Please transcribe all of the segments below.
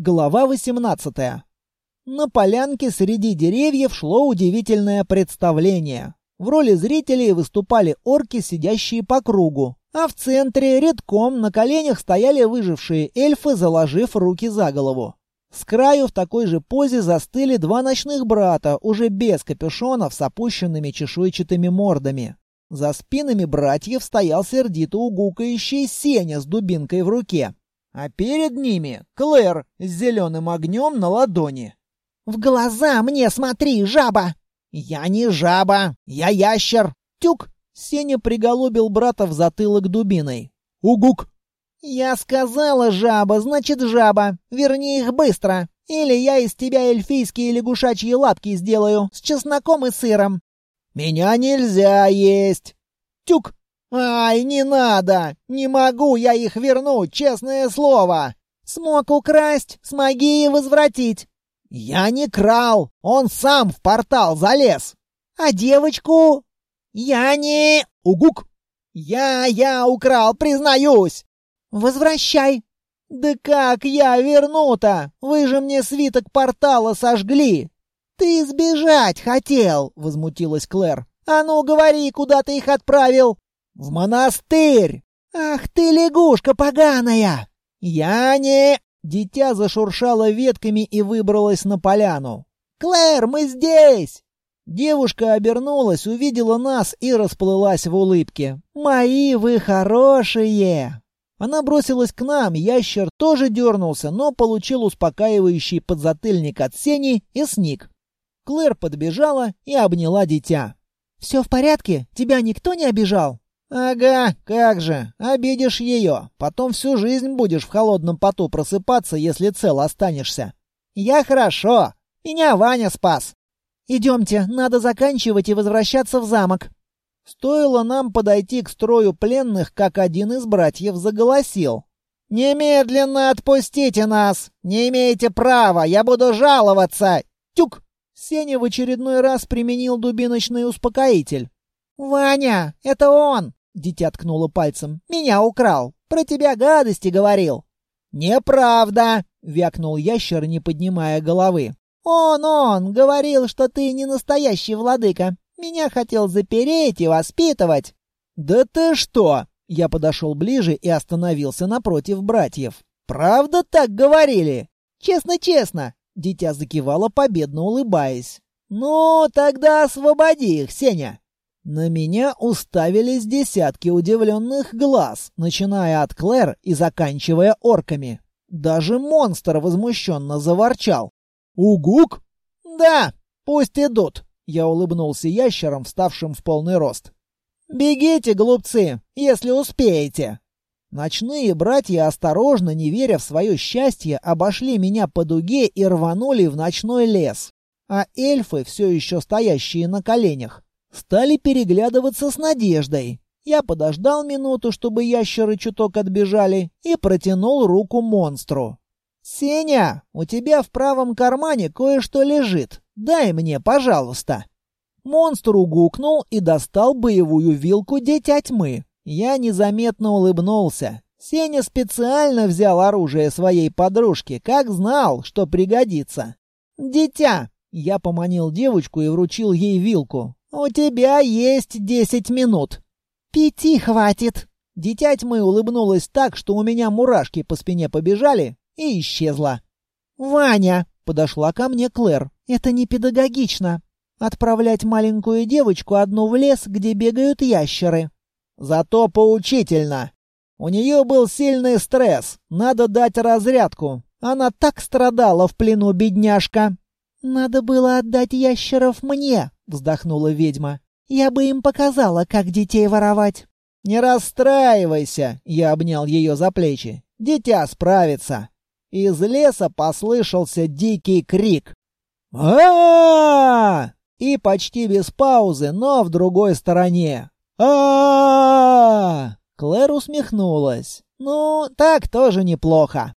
Глава 18. На полянке среди деревьев шло удивительное представление. В роли зрителей выступали орки, сидящие по кругу, а в центре редком на коленях стояли выжившие эльфы, заложив руки за голову. С краю в такой же позе застыли два ночных брата, уже без капюшонов, с опущенными чешуйчатыми мордами. За спинами братьев стоял сердито угукающий Сеня с дубинкой в руке а перед ними Клэр с зеленым огнем на ладони. «В глаза мне смотри, жаба!» «Я не жаба, я ящер!» «Тюк!» — Сеня приголубил брата в затылок дубиной. «Угук!» «Я сказала жаба, значит жаба. Верни их быстро. Или я из тебя эльфийские лягушачьи лапки сделаю с чесноком и сыром». «Меня нельзя есть!» «Тюк!» «Ай, не надо! Не могу я их вернуть, честное слово!» «Смог украсть, смоги и возвратить!» «Я не крал! Он сам в портал залез!» «А девочку?» «Я не...» «Угук!» «Я, я украл, признаюсь!» «Возвращай!» «Да как я верну-то? Вы же мне свиток портала сожгли!» «Ты сбежать хотел!» — возмутилась Клэр. «А ну, говори, куда ты их отправил!» «В монастырь!» «Ах ты, лягушка поганая!» «Я не...» Дитя зашуршало ветками и выбралось на поляну. «Клэр, мы здесь!» Девушка обернулась, увидела нас и расплылась в улыбке. «Мои вы хорошие!» Она бросилась к нам, ящер тоже дернулся, но получил успокаивающий подзатыльник от сени и сник. Клэр подбежала и обняла дитя. «Все в порядке? Тебя никто не обижал?» «Ага, как же, обидишь ее. Потом всю жизнь будешь в холодном поту просыпаться, если цел останешься. Я хорошо. Меня Ваня спас». «Идемте, надо заканчивать и возвращаться в замок». Стоило нам подойти к строю пленных, как один из братьев заголосил. «Немедленно отпустите нас! Не имеете права! Я буду жаловаться!» «Тюк!» Сеня в очередной раз применил дубиночный успокоитель. «Ваня, это он!» Дитя ткнуло пальцем. «Меня украл! Про тебя гадости говорил!» «Неправда!» — вякнул ящер, не поднимая головы. «Он, он! Говорил, что ты не настоящий владыка! Меня хотел запереть и воспитывать!» «Да ты что!» — я подошел ближе и остановился напротив братьев. «Правда так говорили?» «Честно-честно!» — дитя закивало, победно улыбаясь. «Ну, тогда освободи их, Сеня!» На меня уставились десятки удивленных глаз, начиная от Клэр и заканчивая орками. Даже монстр возмущенно заворчал. «Угук?» «Да, пусть идут!» Я улыбнулся ящером, вставшим в полный рост. «Бегите, глупцы, если успеете!» Ночные братья, осторожно, не веря в свое счастье, обошли меня по дуге и рванули в ночной лес. А эльфы, все еще стоящие на коленях, Стали переглядываться с надеждой. Я подождал минуту, чтобы ящеры чуток отбежали, и протянул руку монстру. «Сеня, у тебя в правом кармане кое-что лежит. Дай мне, пожалуйста». Монстр угукнул и достал боевую вилку Дитя Тьмы. Я незаметно улыбнулся. Сеня специально взял оружие своей подружки, как знал, что пригодится. «Дитя!» Я поманил девочку и вручил ей вилку. «У тебя есть десять минут». «Пяти хватит». Дитя тьмы улыбнулась так, что у меня мурашки по спине побежали, и исчезла. «Ваня!» — подошла ко мне Клэр. «Это не педагогично. Отправлять маленькую девочку одну в лес, где бегают ящеры». «Зато поучительно. У нее был сильный стресс. Надо дать разрядку. Она так страдала в плену, бедняжка». «Надо было отдать ящеров мне», вздохнула ведьма. Я бы им показала, как детей воровать. Не расстраивайся, я обнял ее за плечи. Дитя справится. Из леса послышался дикий крик. а И почти без паузы, но в другой стороне. а Клэр усмехнулась. «Ну, так тоже неплохо».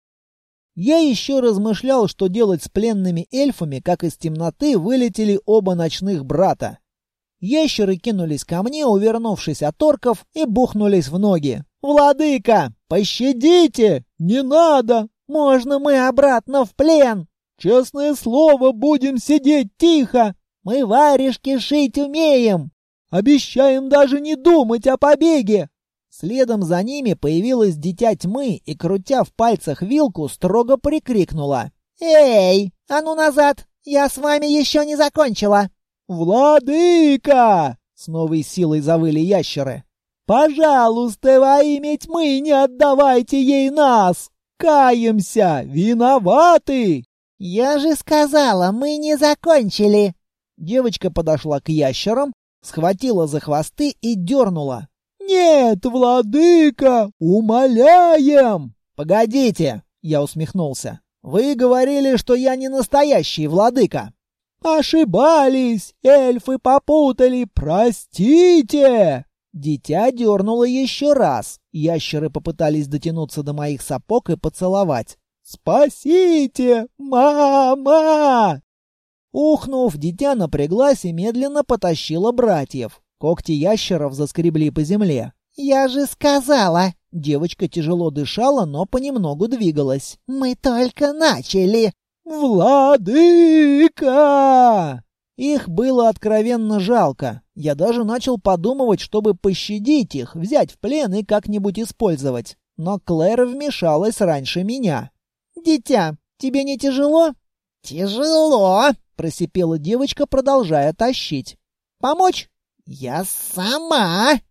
Я еще размышлял, что делать с пленными эльфами, как из темноты вылетели оба ночных брата. Ящеры кинулись ко мне, увернувшись от орков, и бухнулись в ноги. «Владыка, пощадите! Не надо! Можно мы обратно в плен? Честное слово, будем сидеть тихо. Мы варежки шить умеем. Обещаем даже не думать о побеге. Следом за ними появилось дитя тьмы и, крутя в пальцах вилку, строго прикрикнула. «Эй, а ну назад! Я с вами еще не закончила!» «Владыка!» — с новой силой завыли ящеры. «Пожалуйста, во имя тьмы не отдавайте ей нас! Каемся! Виноваты!» «Я же сказала, мы не закончили!» Девочка подошла к ящерам, схватила за хвосты и дернула. «Нет, владыка, умоляем!» «Погодите!» — я усмехнулся. «Вы говорили, что я не настоящий владыка!» «Ошибались! Эльфы попутали! Простите!» Дитя дернуло еще раз. Ящеры попытались дотянуться до моих сапог и поцеловать. «Спасите! Мама!» Ухнув, дитя напряглась и медленно потащила братьев. Когти ящеров заскребли по земле. «Я же сказала!» Девочка тяжело дышала, но понемногу двигалась. «Мы только начали!» «Владыка!» Их было откровенно жалко. Я даже начал подумывать, чтобы пощадить их, взять в плен и как-нибудь использовать. Но Клэр вмешалась раньше меня. «Дитя, тебе не тяжело?» «Тяжело!» — просипела девочка, продолжая тащить. «Помочь?» «Я сама!»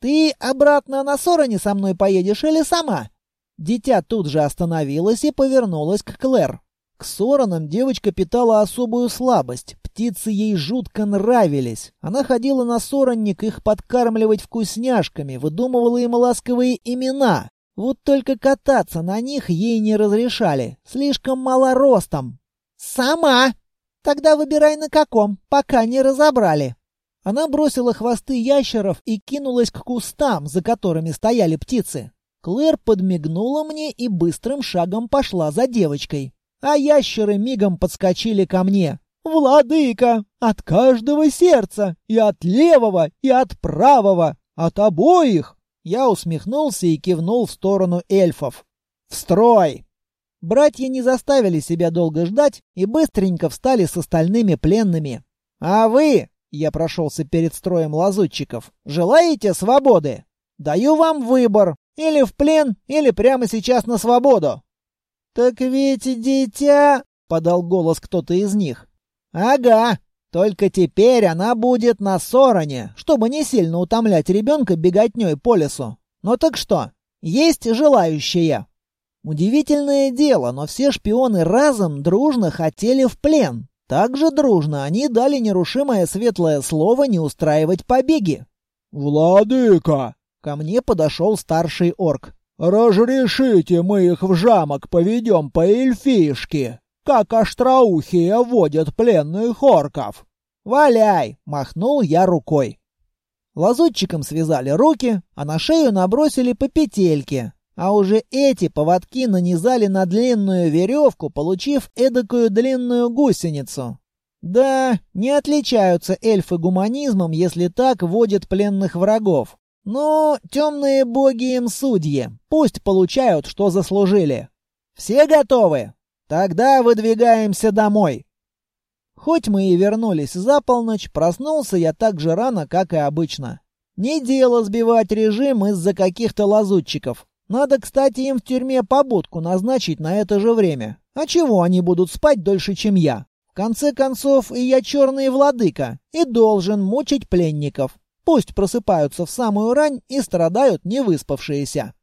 «Ты обратно на Сороне со мной поедешь или сама?» Дитя тут же остановилась и повернулась к Клэр. К Соронам девочка питала особую слабость. Птицы ей жутко нравились. Она ходила на соронник их подкармливать вкусняшками, выдумывала им ласковые имена. Вот только кататься на них ей не разрешали. Слишком мало ростом. «Сама!» «Тогда выбирай на каком, пока не разобрали». Она бросила хвосты ящеров и кинулась к кустам, за которыми стояли птицы. Клэр подмигнула мне и быстрым шагом пошла за девочкой. А ящеры мигом подскочили ко мне. «Владыка! От каждого сердца! И от левого, и от правого! От обоих!» Я усмехнулся и кивнул в сторону эльфов. «В строй!» Братья не заставили себя долго ждать и быстренько встали с остальными пленными. «А вы я прошелся перед строем лазутчиков. «Желаете свободы? Даю вам выбор. Или в плен, или прямо сейчас на свободу». «Так ведь дитя...» — подал голос кто-то из них. «Ага, только теперь она будет на Сороне, чтобы не сильно утомлять ребенка беготней по лесу. Ну так что, есть желающие?» Удивительное дело, но все шпионы разом дружно хотели в плен. Также дружно они дали нерушимое светлое слово не устраивать побеги. «Владыка!» — ко мне подошел старший орк. «Разрешите мы их в жамок поведем по эльфийшке, как остроухие водят пленных орков». «Валяй!» — махнул я рукой. Лазутчикам связали руки, а на шею набросили по петельке, а уже эти поводки нанизали на длинную веревку, получив эдакую длинную гусеницу. Да, не отличаются эльфы гуманизмом, если так водят пленных врагов. Но темные боги им судьи. Пусть получают, что заслужили. Все готовы? Тогда выдвигаемся домой. Хоть мы и вернулись за полночь, проснулся я так же рано, как и обычно. Не дело сбивать режим из-за каких-то лазутчиков. Надо, кстати, им в тюрьме побудку назначить на это же время. А чего они будут спать дольше, чем я? В конце концов, и я черный владыка, и должен мучить пленников. Пусть просыпаются в самую рань и страдают невыспавшиеся.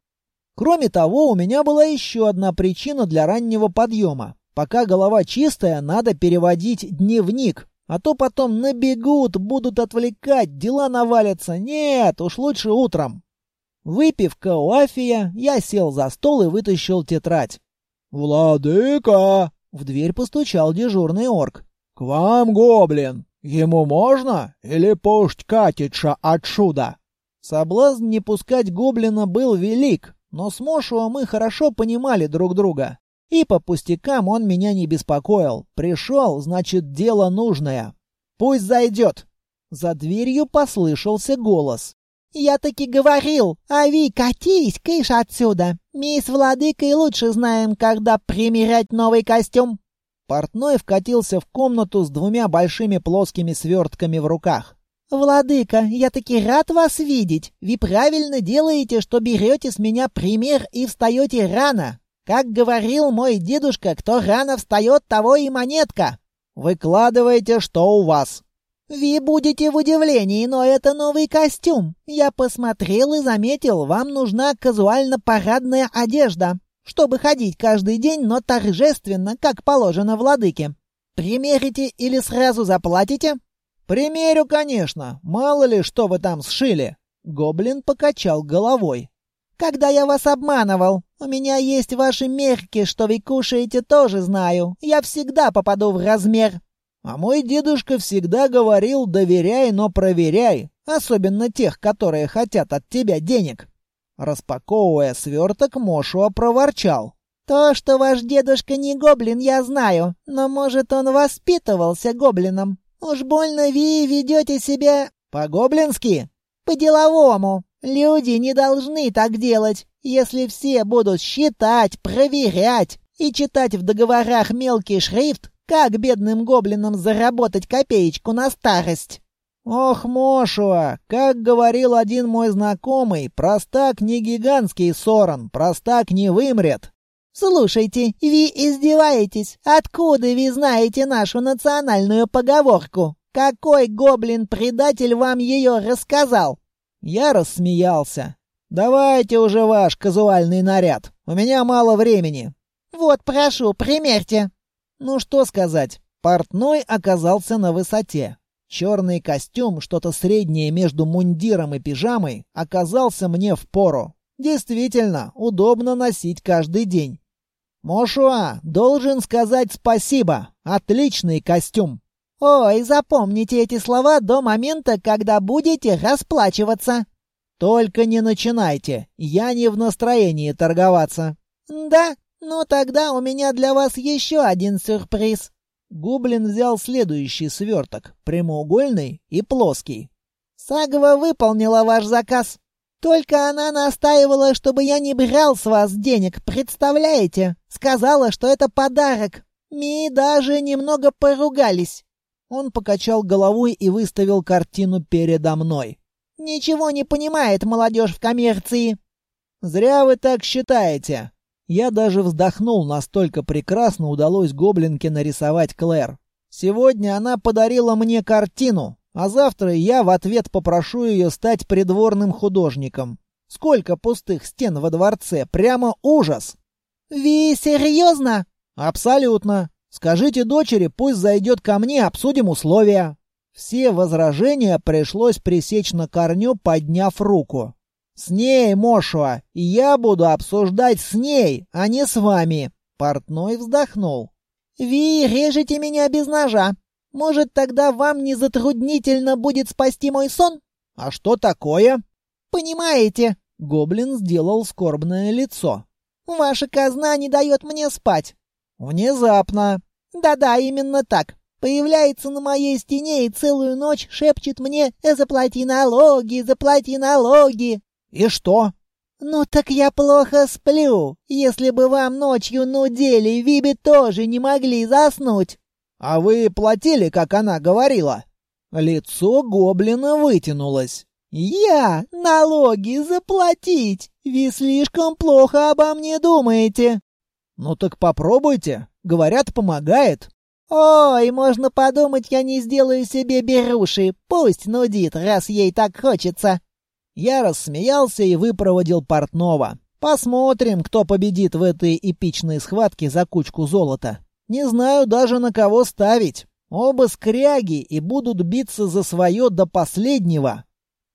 Кроме того, у меня была еще одна причина для раннего подъема. Пока голова чистая, надо переводить дневник, а то потом набегут, будут отвлекать, дела навалятся. Нет, уж лучше утром. Выпив коафия, я сел за стол и вытащил тетрадь. «Владыка!» — в дверь постучал дежурный орк. «К вам, гоблин! Ему можно? Или пусть катится отсюда?» Соблазн не пускать гоблина был велик, но с Мошуа мы хорошо понимали друг друга. И по пустякам он меня не беспокоил. Пришел, значит, дело нужное. «Пусть зайдет!» За дверью послышался голос. Я таки говорил, Ави, катись, кыш отсюда. Мы с владыкой лучше знаем, когда примерять новый костюм. Портной вкатился в комнату с двумя большими плоскими свертками в руках. «Владыка, я таки рад вас видеть. Вы правильно делаете, что берете с меня пример и встаете рано. Как говорил мой дедушка, кто рано встает, того и монетка. Выкладывайте, что у вас». «Вы будете в удивлении, но это новый костюм. Я посмотрел и заметил, вам нужна казуально-парадная одежда чтобы ходить каждый день, но торжественно, как положено владыке. Примерите или сразу заплатите? Примерю, конечно. Мало ли, что вы там сшили. Гоблин покачал головой. Когда я вас обманывал? У меня есть ваши мерки, что вы кушаете, тоже знаю. Я всегда попаду в размер. А мой дедушка всегда говорил: "Доверяй, но проверяй", особенно тех, которые хотят от тебя денег. Распаковывая сверток, Мошуа проворчал. «То, что ваш дедушка не гоблин, я знаю, но, может, он воспитывался гоблином. Уж больно вы ведете себя...» «По-гоблински?» «По-деловому. Люди не должны так делать. Если все будут считать, проверять и читать в договорах мелкий шрифт, как бедным гоблинам заработать копеечку на старость?» «Ох, Мошуа, как говорил один мой знакомый, простак не гигантский сорон, простак не вымрет». «Слушайте, вы издеваетесь? Откуда вы знаете нашу национальную поговорку? Какой гоблин-предатель вам ее рассказал?» Я рассмеялся. «Давайте уже ваш казуальный наряд. У меня мало времени». «Вот, прошу, примерьте». Ну что сказать, портной оказался на высоте. Черный костюм, что-то среднее между мундиром и пижамой, оказался мне в пору. Действительно, удобно носить каждый день. Мошуа, должен сказать спасибо. Отличный костюм. Ой, запомните эти слова до момента, когда будете расплачиваться. Только не начинайте. Я не в настроении торговаться. Да? Ну тогда у меня для вас еще один сюрприз. Гоблин взял следующий сверток, прямоугольный и плоский. «Сагова выполнила ваш заказ. Только она настаивала, чтобы я не брал с вас денег, представляете? Сказала, что это подарок. Ми даже немного поругались». Он покачал головой и выставил картину передо мной. «Ничего не понимает молодежь в коммерции». «Зря вы так считаете. Я даже вздохнул, настолько прекрасно удалось гоблинке нарисовать Клэр. Сегодня она подарила мне картину, а завтра я в ответ попрошу ее стать придворным художником. Сколько пустых стен во дворце, прямо ужас. Вы серьезно? Абсолютно. Скажите дочери, пусть зайдет ко мне, обсудим условия. Все возражения пришлось пресечь на корню, подняв руку. «С ней, Мошуа, я буду обсуждать с ней, а не с вами!» Портной вздохнул. «Ви режете меня без ножа. Может, тогда вам не затруднительно будет спасти мой сон?» «А что такое?» «Понимаете?» Гоблин сделал скорбное лицо. «Ваша казна не дает мне спать». «Внезапно». «Да-да, именно так. Появляется на моей стене и целую ночь шепчет мне «Заплати налоги, заплати налоги». «И что?» «Ну так я плохо сплю. Если бы вам ночью нудели, вы бы тоже не могли заснуть». «А вы платили, как она говорила?» Лицо гоблина вытянулось. «Я? Налоги заплатить? Вы слишком плохо обо мне думаете». «Ну так попробуйте. Говорят, помогает». «Ой, можно подумать, я не сделаю себе беруши. Пусть нудит, раз ей так хочется». Я рассмеялся и выпроводил портного. Посмотрим, кто победит в этой эпичной схватке за кучку золота. Не знаю даже на кого ставить. Оба скряги и будут биться за свое до последнего.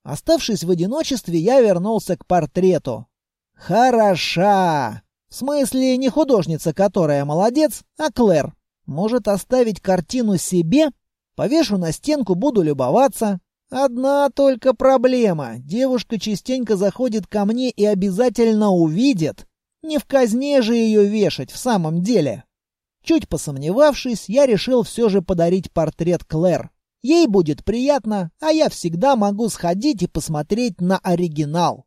Оставшись в одиночестве, я вернулся к портрету. Хороша! В смысле, не художница, которая молодец, а Клэр. Может оставить картину себе? Повешу на стенку, буду любоваться. Одна только проблема. Девушка частенько заходит ко мне и обязательно увидит. Не в казне же ее вешать в самом деле. Чуть посомневавшись, я решил все же подарить портрет Клэр. Ей будет приятно, а я всегда могу сходить и посмотреть на оригинал.